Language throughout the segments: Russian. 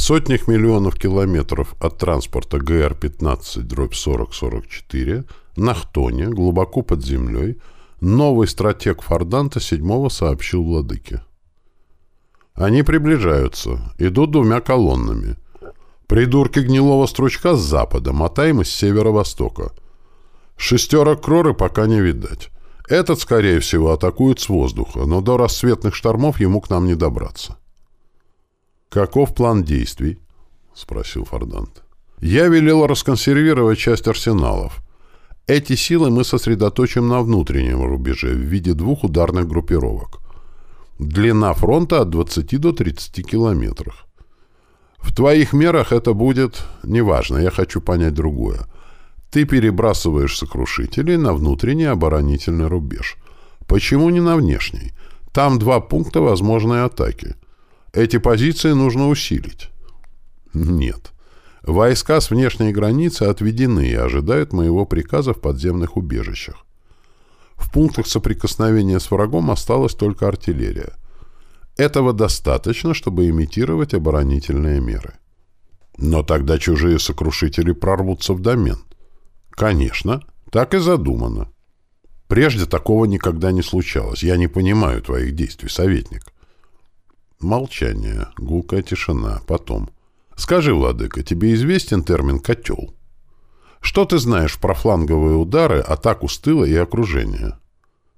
сотнях миллионов километров от транспорта ГР-15-4044 на Хтоне, глубоко под землей, новый стратег Форданта седьмого сообщил владыке. Они приближаются, идут двумя колоннами. Придурки гнилого стручка с запада, мотаем с северо-востока. Шестерок кроры пока не видать. Этот, скорее всего, атакует с воздуха, но до рассветных штормов ему к нам не добраться. «Каков план действий?» — спросил Фордант. «Я велел расконсервировать часть арсеналов. Эти силы мы сосредоточим на внутреннем рубеже в виде двух ударных группировок. Длина фронта от 20 до 30 километров. В твоих мерах это будет... Неважно, я хочу понять другое. Ты перебрасываешь сокрушителей на внутренний оборонительный рубеж. Почему не на внешний? Там два пункта возможной атаки. Эти позиции нужно усилить. Нет. Войска с внешней границы отведены и ожидают моего приказа в подземных убежищах. В пунктах соприкосновения с врагом осталась только артиллерия. Этого достаточно, чтобы имитировать оборонительные меры. Но тогда чужие сокрушители прорвутся в домен. Конечно, так и задумано. Прежде такого никогда не случалось. Я не понимаю твоих действий, советник. Молчание, гулкая тишина. Потом. Скажи, владыка, тебе известен термин «котел»? Что ты знаешь про фланговые удары, атаку с тыла и окружение?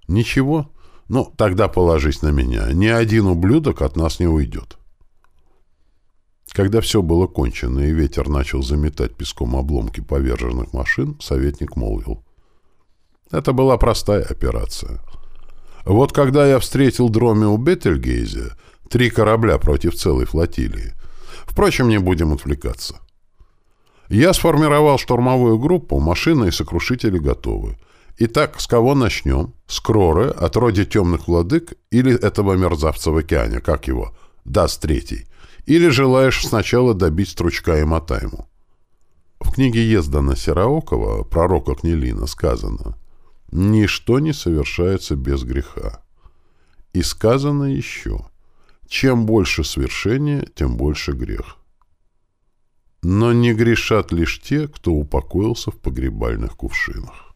Ничего? Ну, тогда положись на меня. Ни один ублюдок от нас не уйдет. Когда все было кончено и ветер начал заметать песком обломки поверженных машин, советник молвил. Это была простая операция. Вот когда я встретил Дроме у Беттельгейзе, три корабля против целой флотилии. Впрочем, не будем отвлекаться. Я сформировал штурмовую группу, машины и сокрушители готовы. Итак, с кого начнем? С Кроры, отродья темных владык, или этого мерзавца в океане, как его? Даст третий. Или желаешь сначала добить Стручка и Матайму? В книге Ездана Сероокова, пророка Кнелина, сказано «Ничто не совершается без греха». И сказано еще «Чем больше свершения, тем больше грех». Но не грешат лишь те, кто упокоился в погребальных кувшинах.